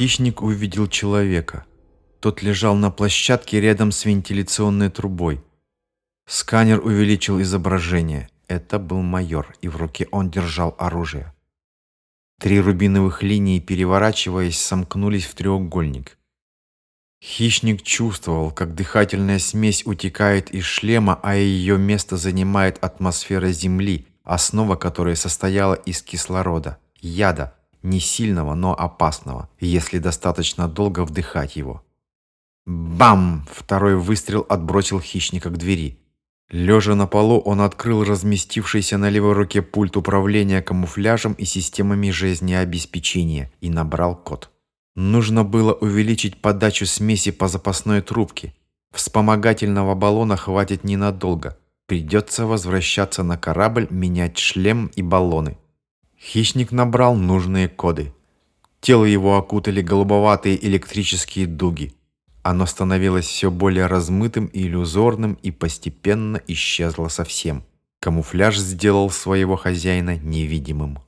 Хищник увидел человека. Тот лежал на площадке рядом с вентиляционной трубой. Сканер увеличил изображение. Это был майор, и в руке он держал оружие. Три рубиновых линии, переворачиваясь, сомкнулись в треугольник. Хищник чувствовал, как дыхательная смесь утекает из шлема, а ее место занимает атмосфера Земли, основа которой состояла из кислорода, яда, не сильного, но опасного, если достаточно долго вдыхать его. Бам! Второй выстрел отбросил хищника к двери. Лежа на полу, он открыл разместившийся на левой руке пульт управления камуфляжем и системами жизнеобеспечения и набрал код. Нужно было увеличить подачу смеси по запасной трубке. Вспомогательного баллона хватит ненадолго. Придется возвращаться на корабль, менять шлем и баллоны. Хищник набрал нужные коды. Тело его окутали голубоватые электрические дуги. Оно становилось все более размытым и иллюзорным и постепенно исчезло совсем. Камуфляж сделал своего хозяина невидимым.